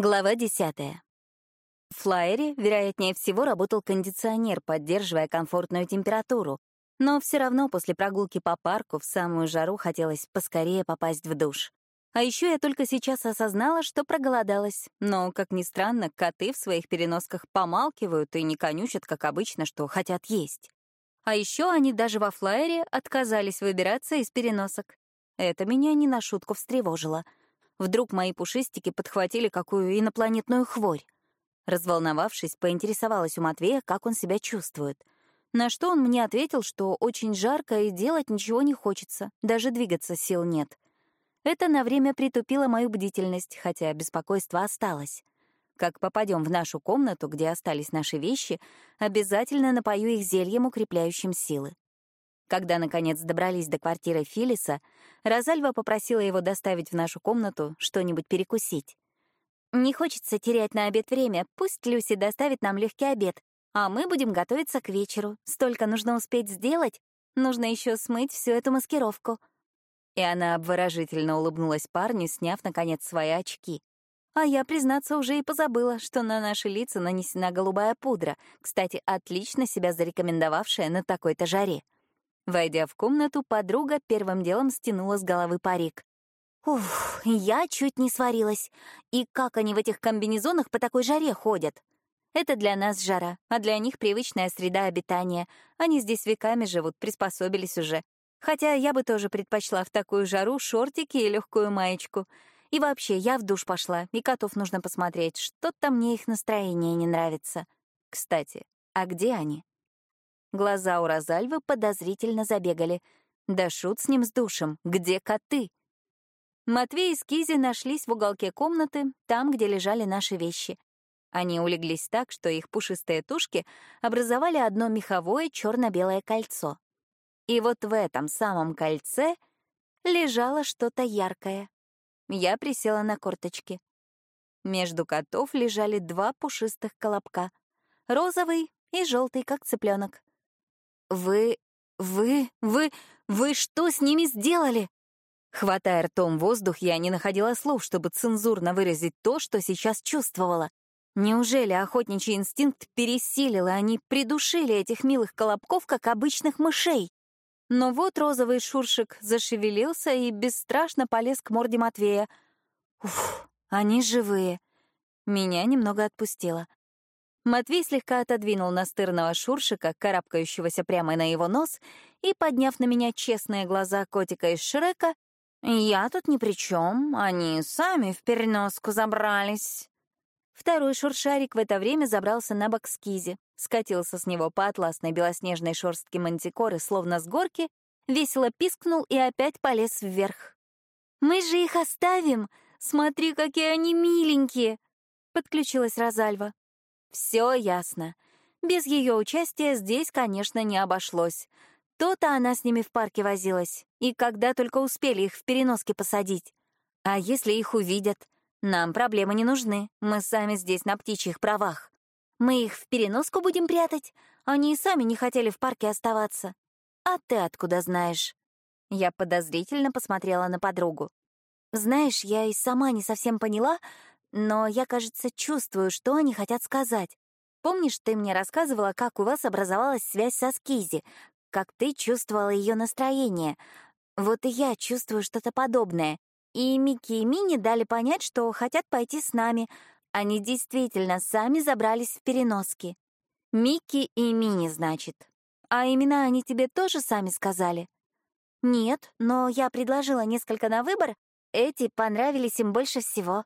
Глава десятая. В флайере, вероятнее всего, работал кондиционер, поддерживая комфортную температуру. Но все равно после прогулки по парку в самую жару хотелось поскорее попасть в душ. А еще я только сейчас осознала, что проголодалась. Но, как ни странно, коты в своих переносках помалкивают и не конючат, как обычно, что хотят есть. А еще они даже во флайере отказались выбираться из переносок. Это меня не на шутку встревожило — Вдруг мои пушистики подхватили какую инопланетную хворь. Разволновавшись, поинтересовалась у Матвея, как он себя чувствует. На что он мне ответил, что очень жарко и делать ничего не хочется, даже двигаться сил нет. Это на время притупило мою бдительность, хотя беспокойство осталось. Как попадем в нашу комнату, где остались наши вещи, обязательно напою их зельем, укрепляющим силы. Когда, наконец, добрались до квартиры Филиса, Розальва попросила его доставить в нашу комнату что-нибудь перекусить. «Не хочется терять на обед время, пусть Люси доставит нам легкий обед, а мы будем готовиться к вечеру. Столько нужно успеть сделать, нужно еще смыть всю эту маскировку». И она обворожительно улыбнулась парню, сняв, наконец, свои очки. А я, признаться, уже и позабыла, что на наши лица нанесена голубая пудра, кстати, отлично себя зарекомендовавшая на такой-то жаре. Войдя в комнату, подруга первым делом стянула с головы парик. «Уф, я чуть не сварилась. И как они в этих комбинезонах по такой жаре ходят? Это для нас жара, а для них привычная среда обитания. Они здесь веками живут, приспособились уже. Хотя я бы тоже предпочла в такую жару шортики и легкую маечку. И вообще, я в душ пошла, и котов нужно посмотреть. Что-то мне их настроение не нравится. Кстати, а где они? Глаза у Розальвы подозрительно забегали. Да шут с ним с душем. Где коты? Матвей и Скизи нашлись в уголке комнаты, там, где лежали наши вещи. Они улеглись так, что их пушистые тушки образовали одно меховое черно-белое кольцо. И вот в этом самом кольце лежало что-то яркое. Я присела на корточки. Между котов лежали два пушистых колобка — розовый и желтый, как цыпленок. «Вы... вы... вы... вы что с ними сделали?» Хватая ртом воздух, я не находила слов, чтобы цензурно выразить то, что сейчас чувствовала. Неужели охотничий инстинкт пересилил, и они придушили этих милых колобков, как обычных мышей? Но вот розовый шуршик зашевелился и бесстрашно полез к морде Матвея. Уф, они живые. Меня немного отпустило. Матвей слегка отодвинул настырного шуршика, карабкающегося прямо на его нос, и, подняв на меня честные глаза котика из Шрека, «Я тут ни при чем, они сами в переноску забрались». Второй шуршарик в это время забрался на бок скизи, скатился с него по атласной белоснежной шорстке мантикоры, словно с горки, весело пискнул и опять полез вверх. «Мы же их оставим! Смотри, какие они миленькие!» — подключилась Розальва. Все ясно. Без ее участия здесь, конечно, не обошлось. То-то она с ними в парке возилась, и когда только успели их в переноски посадить. А если их увидят? Нам проблемы не нужны, мы сами здесь на птичьих правах. Мы их в переноску будем прятать? Они и сами не хотели в парке оставаться. А ты откуда знаешь? Я подозрительно посмотрела на подругу. Знаешь, я и сама не совсем поняла, но я, кажется, чувствую, что они хотят сказать. Помнишь, ты мне рассказывала, как у вас образовалась связь со Скизи, как ты чувствовала ее настроение. Вот и я чувствую что-то подобное. И Микки и Мини дали понять, что хотят пойти с нами. Они действительно сами забрались в переноски. Микки и Мини, значит. А имена они тебе тоже сами сказали? Нет, но я предложила несколько на выбор. Эти понравились им больше всего.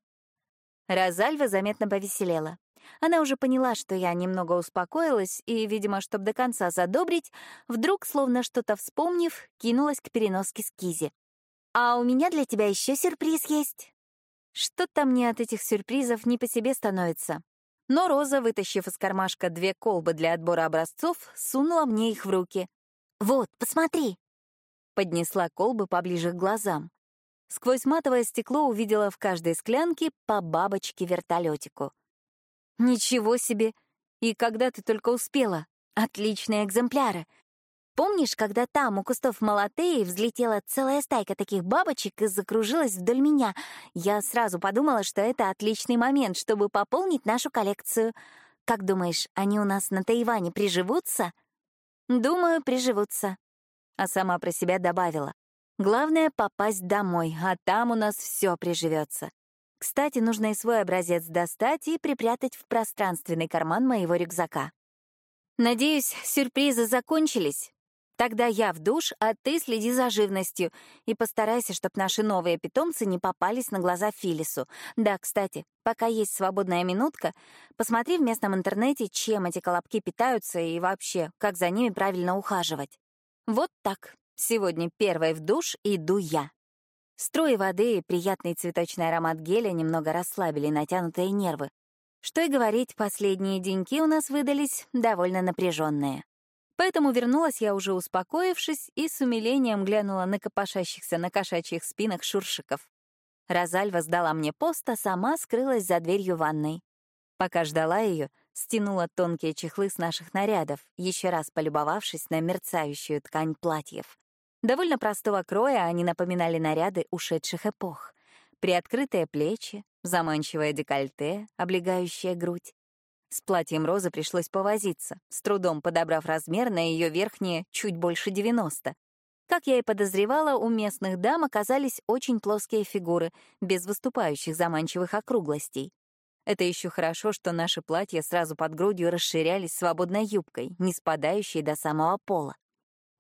Розальва заметно повеселела. Она уже поняла, что я немного успокоилась, и, видимо, чтобы до конца задобрить, вдруг, словно что-то вспомнив, кинулась к переноске скизи. «А у меня для тебя еще сюрприз есть». Что-то мне от этих сюрпризов не по себе становится. Но Роза, вытащив из кармашка две колбы для отбора образцов, сунула мне их в руки. «Вот, посмотри!» Поднесла колбы поближе к глазам. Сквозь матовое стекло увидела в каждой склянке по бабочке-вертолетику. «Ничего себе! И когда ты только успела? Отличные экземпляры! Помнишь, когда там у кустов Малатеи взлетела целая стайка таких бабочек и закружилась вдоль меня? Я сразу подумала, что это отличный момент, чтобы пополнить нашу коллекцию. Как думаешь, они у нас на Тайване приживутся? Думаю, приживутся. А сама про себя добавила. Главное — попасть домой, а там у нас все приживется. Кстати, нужно и свой образец достать и припрятать в пространственный карман моего рюкзака. Надеюсь, сюрпризы закончились. Тогда я в душ, а ты следи за живностью и постарайся, чтобы наши новые питомцы не попались на глаза Филису. Да, кстати, пока есть свободная минутка, посмотри в местном интернете, чем эти колобки питаются и вообще, как за ними правильно ухаживать. Вот так. Сегодня первой в душ иду я. Струи воды и приятный цветочный аромат геля немного расслабили натянутые нервы. Что и говорить, последние деньки у нас выдались довольно напряженные. Поэтому вернулась я уже успокоившись и с умилением глянула на копошащихся на кошачьих спинах шуршиков. Розальва сдала мне пост, а сама скрылась за дверью ванной. Пока ждала ее, стянула тонкие чехлы с наших нарядов, еще раз полюбовавшись на мерцающую ткань платьев. Довольно простого кроя они напоминали наряды ушедших эпох. Приоткрытые плечи, заманчивое декольте, облегающая грудь, с платьем Розы пришлось повозиться, с трудом подобрав размер на ее верхние чуть больше 90. Как я и подозревала, у местных дам оказались очень плоские фигуры, без выступающих заманчивых округлостей. Это еще хорошо, что наши платья сразу под грудью расширялись свободной юбкой, не спадающей до самого пола.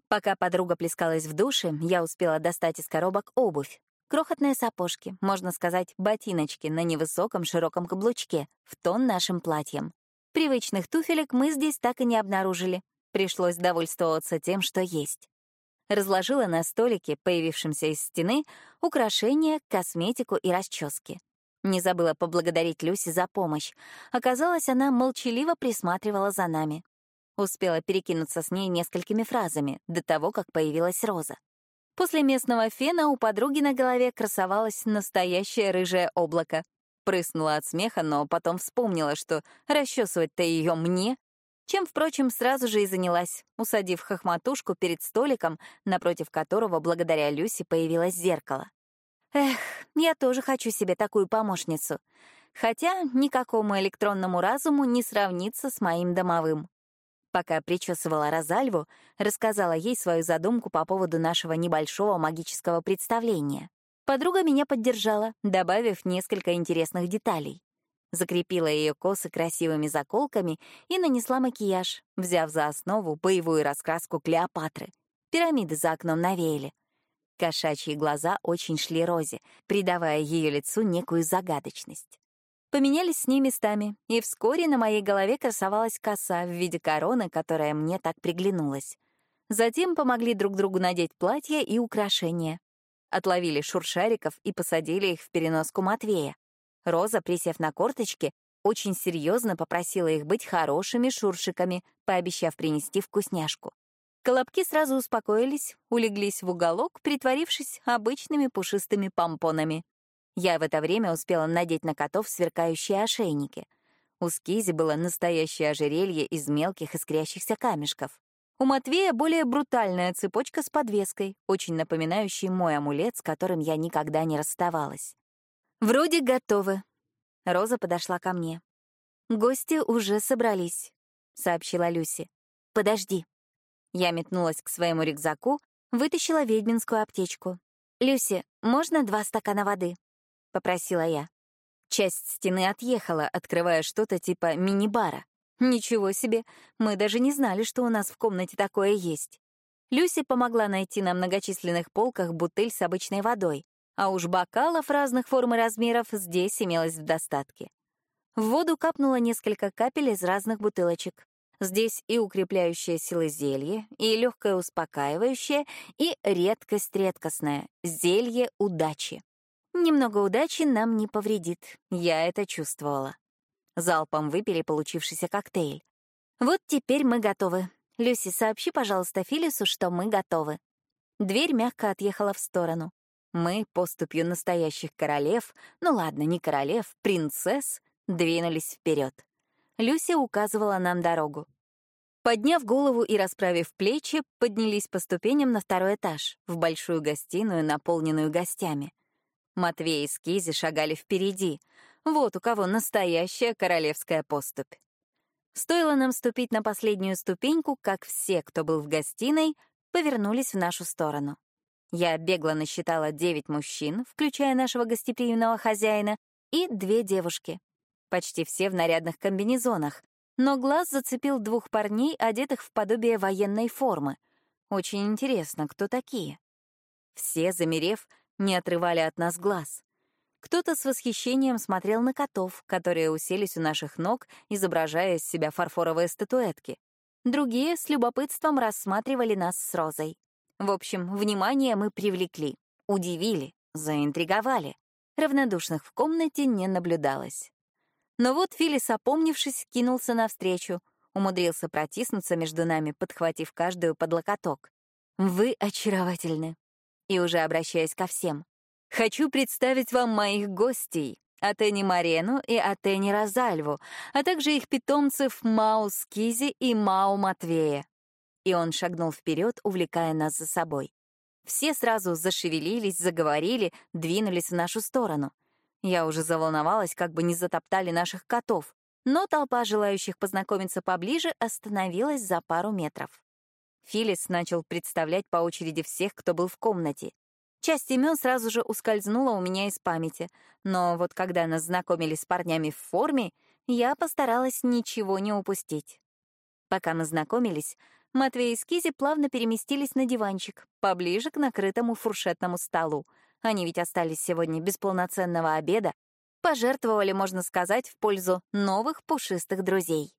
Пока подруга плескалась в душе, я успела достать из коробок обувь. Крохотные сапожки, можно сказать, ботиночки на невысоком широком каблучке, в тон нашим платьям. Привычных туфелек мы здесь так и не обнаружили. Пришлось довольствоваться тем, что есть. Разложила на столике, появившемся из стены, украшения, косметику и расчески. Не забыла поблагодарить Люси за помощь. Оказалось, она молчаливо присматривала за нами. Успела перекинуться с ней несколькими фразами до того, как появилась Роза. После местного фена у подруги на голове красовалось настоящее рыжее облако. Прыснула от смеха, но потом вспомнила, что расчесывать-то ее мне, чем, впрочем, сразу же и занялась, усадив хохматушку перед столиком, напротив которого, благодаря Люси, появилось зеркало. Эх, я тоже хочу себе такую помощницу. Хотя никакому электронному разуму не сравнится с моим домовым. Пока причесывала Розальву, рассказала ей свою задумку по поводу нашего небольшого магического представления. Подруга меня поддержала, добавив несколько интересных деталей. Закрепила ее косы красивыми заколками и нанесла макияж, взяв за основу боевую раскраску Клеопатры. Пирамиды за окном навеяли. Кошачьи глаза очень шли Розе, придавая ее лицу некую загадочность. Поменялись с ней местами, и вскоре на моей голове красовалась коса в виде короны, которая мне так приглянулась. Затем помогли друг другу надеть платье и украшения, отловили шуршариков и посадили их в переноску Матвея. Роза, присев на корточки, очень серьезно попросила их быть хорошими шуршиками, пообещав принести вкусняшку. Колобки сразу успокоились, улеглись в уголок, притворившись обычными пушистыми помпонами. Я в это время успела надеть на котов сверкающие ошейники. У Скизи было настоящее ожерелье из мелких искрящихся камешков. У Матвея более брутальная цепочка с подвеской, очень напоминающей мой амулет, с которым я никогда не расставалась. «Вроде готовы». Роза подошла ко мне. «Гости уже собрались», — сообщила Люси. «Подожди». Я метнулась к своему рюкзаку, вытащила ведьминскую аптечку. «Люси, можно два стакана воды?» — попросила я. Часть стены отъехала, открывая что-то типа мини-бара. Ничего себе, мы даже не знали, что у нас в комнате такое есть. Люси помогла найти на многочисленных полках бутыль с обычной водой, а уж бокалов разных форм и размеров здесь имелось в достатке. В воду капнуло несколько капель из разных бутылочек. Здесь и укрепляющее силы зелье, и легкое успокаивающее, и редкость редкостная — зелье удачи. Немного удачи нам не повредит, я это чувствовала. Залпом выпили получившийся коктейль. «Вот теперь мы готовы. Люси, сообщи, пожалуйста, Филису, что мы готовы». Дверь мягко отъехала в сторону. Мы, поступью настоящих королев, ну ладно, не королев, принцесс, двинулись вперед. Люси указывала нам дорогу. Подняв голову и расправив плечи, поднялись по ступеням на второй этаж, в большую гостиную, наполненную гостями. Матвей и Скизи шагали впереди. Вот у кого настоящая королевская поступь. Стоило нам ступить на последнюю ступеньку, как все, кто был в гостиной, повернулись в нашу сторону. Я бегло насчитала девять мужчин, включая нашего гостеприимного хозяина, и две девушки. Почти все в нарядных комбинезонах, но глаз зацепил двух парней, одетых в подобие военной формы. Очень интересно, кто такие. Все, замерев, не отрывали от нас глаз. Кто-то с восхищением смотрел на котов, которые уселись у наших ног, изображая из себя фарфоровые статуэтки. Другие с любопытством рассматривали нас с Розой. В общем, внимание мы привлекли, удивили, заинтриговали. Равнодушных в комнате не наблюдалось. Но вот Филис, опомнившись, кинулся навстречу, умудрился протиснуться между нами, подхватив каждую под локоток. «Вы очаровательны!» И уже обращаясь ко всем. «Хочу представить вам моих гостей, Атени Марену и Атени Розальву, а также их питомцев Мау Скизи и Мау Матвея». И он шагнул вперед, увлекая нас за собой. Все сразу зашевелились, заговорили, двинулись в нашу сторону — я уже заволновалась, как бы не затоптали наших котов, но толпа желающих познакомиться поближе остановилась за пару метров. Филис начал представлять по очереди всех, кто был в комнате. Часть имен сразу же ускользнула у меня из памяти, но вот когда нас знакомили с парнями в форме, я постаралась ничего не упустить. Пока мы знакомились, Матвей и Скизи плавно переместились на диванчик, поближе к накрытому фуршетному столу — они ведь остались сегодня без полноценного обеда, пожертвовали, можно сказать, в пользу новых пушистых друзей.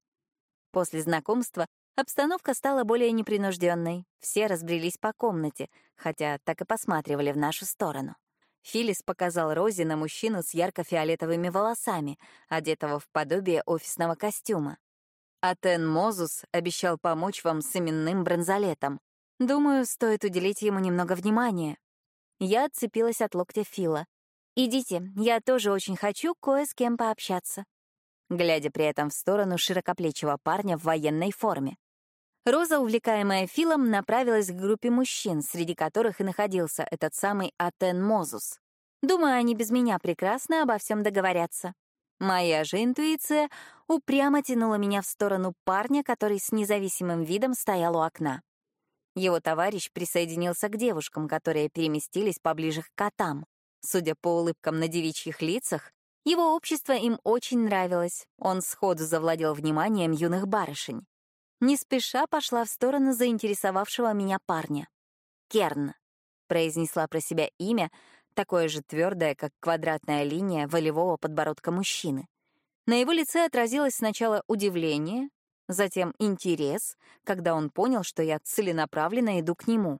После знакомства обстановка стала более непринужденной. Все разбрелись по комнате, хотя так и посматривали в нашу сторону. Филис показал Розе на мужчину с ярко-фиолетовыми волосами, одетого в подобие офисного костюма. Атен Мозус обещал помочь вам с именным бронзолетом. Думаю, стоит уделить ему немного внимания. Я отцепилась от локтя Фила. «Идите, я тоже очень хочу кое с кем пообщаться», глядя при этом в сторону широкоплечего парня в военной форме. Роза, увлекаемая Филом, направилась к группе мужчин, среди которых и находился этот самый Атен Мозус. Думаю, они без меня прекрасно обо всем договорятся. Моя же интуиция упрямо тянула меня в сторону парня, который с независимым видом стоял у окна. Его товарищ присоединился к девушкам, которые переместились поближе к котам. Судя по улыбкам на девичьих лицах, его общество им очень нравилось. Он сходу завладел вниманием юных барышень. Не спеша пошла в сторону заинтересовавшего меня парня. «Керн», — произнесла про себя имя, такое же твердое, как квадратная линия волевого подбородка мужчины. На его лице отразилось сначала удивление, затем интерес, когда он понял, что я целенаправленно иду к нему.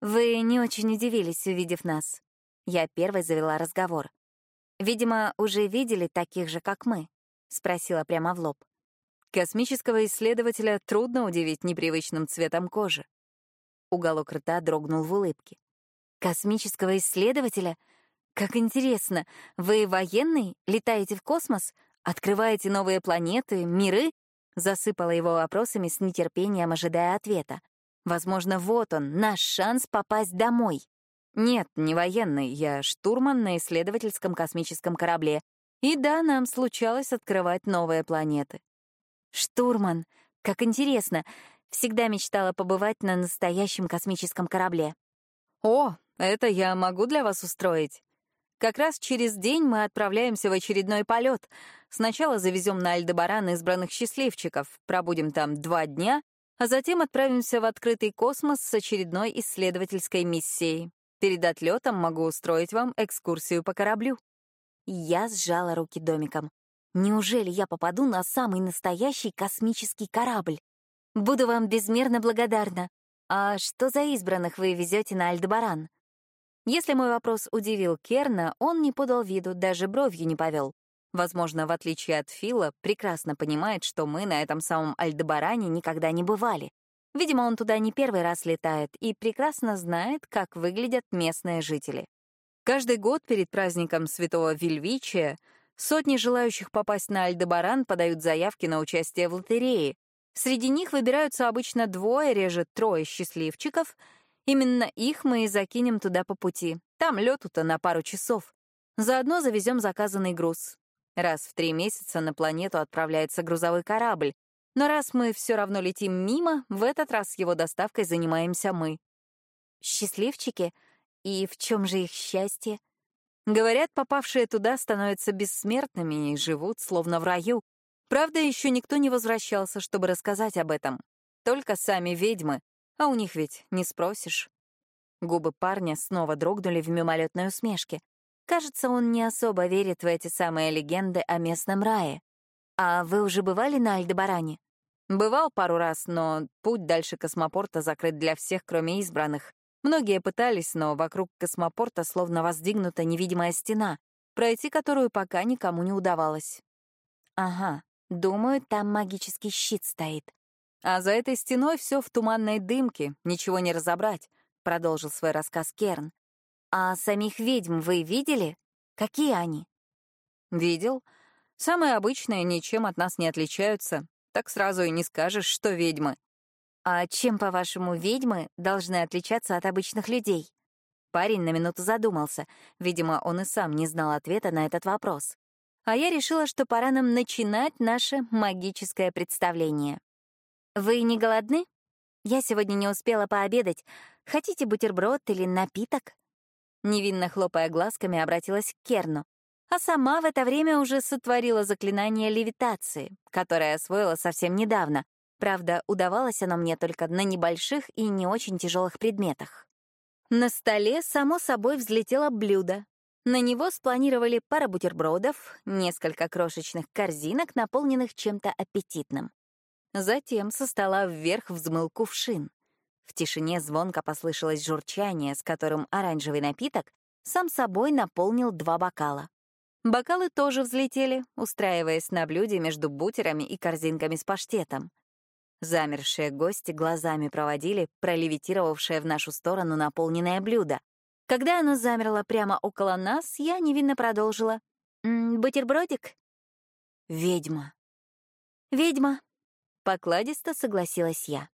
«Вы не очень удивились, увидев нас». Я первой завела разговор. «Видимо, уже видели таких же, как мы?» — спросила прямо в лоб. Космического исследователя трудно удивить непривычным цветом кожи. Уголок рта дрогнул в улыбке. «Космического исследователя? Как интересно! Вы военный? Летаете в космос? Открываете новые планеты, миры? Засыпала его вопросами с нетерпением, ожидая ответа. Возможно, вот он, наш шанс попасть домой. Нет, не военный, я штурман на исследовательском космическом корабле. И да, нам случалось открывать новые планеты. Штурман, как интересно. Всегда мечтала побывать на настоящем космическом корабле. О, это я могу для вас устроить. Как раз через день мы отправляемся в очередной полет. Сначала завезем на Альдебаран избранных счастливчиков, пробудем там два дня, а затем отправимся в открытый космос с очередной исследовательской миссией. Перед отлетом могу устроить вам экскурсию по кораблю. Я сжала руки домиком. Неужели я попаду на самый настоящий космический корабль? Буду вам безмерно благодарна. А что за избранных вы везете на Альдебаран? Если мой вопрос удивил Керна, он не подал виду, даже бровью не повел. Возможно, в отличие от Фила, прекрасно понимает, что мы на этом самом Альдебаране никогда не бывали. Видимо, он туда не первый раз летает и прекрасно знает, как выглядят местные жители. Каждый год перед праздником Святого Вильвичия сотни желающих попасть на Альдебаран подают заявки на участие в лотерее, Среди них выбираются обычно двое, реже трое счастливчиков. Именно их мы и закинем туда по пути. Там лету-то на пару часов. Заодно завезем заказанный груз. Раз в три месяца на планету отправляется грузовой корабль. Но раз мы все равно летим мимо, в этот раз его доставкой занимаемся мы. Счастливчики? И в чем же их счастье? Говорят, попавшие туда становятся бессмертными и живут словно в раю. Правда, еще никто не возвращался, чтобы рассказать об этом. Только сами ведьмы, а у них ведь не спросишь. Губы парня снова дрогнули в мимолетной усмешке. Кажется, он не особо верит в эти самые легенды о местном рае. «А вы уже бывали на Альдебаране?» «Бывал пару раз, но путь дальше космопорта закрыт для всех, кроме избранных. Многие пытались, но вокруг космопорта словно воздвигнута невидимая стена, пройти которую пока никому не удавалось. Ага, думаю, там магический щит стоит. А за этой стеной все в туманной дымке, ничего не разобрать, продолжил свой рассказ Керн. А самих ведьм вы видели? Какие они? Видел. Самые обычные, ничем от нас не отличаются. Так сразу и не скажешь, что ведьмы. «А чем, по-вашему, ведьмы должны отличаться от обычных людей?» Парень на минуту задумался. Видимо, он и сам не знал ответа на этот вопрос. А я решила, что пора нам начинать наше магическое представление. «Вы не голодны? Я сегодня не успела пообедать. Хотите бутерброд или напиток?» Невинно хлопая глазками, обратилась к Керну. А сама в это время уже сотворила заклинание левитации, которое освоила совсем недавно, Правда, удавалось оно мне только на небольших и не очень тяжелых предметах. На столе, само собой, взлетело блюдо. На него спланировали пара бутербродов, несколько крошечных корзинок, наполненных чем-то аппетитным. Затем со стола вверх взмыл кувшин. В тишине звонко послышалось журчание, с которым оранжевый напиток сам собой наполнил два бокала. Бокалы тоже взлетели, устраиваясь на блюде между бутерами и корзинками с паштетом. Замершие гости глазами проводили пролевитировавшее в нашу сторону наполненное блюдо. Когда оно замерло прямо около нас, я невинно продолжила. «М -м, «Бутербродик?» «Ведьма». «Ведьма», — покладисто согласилась я.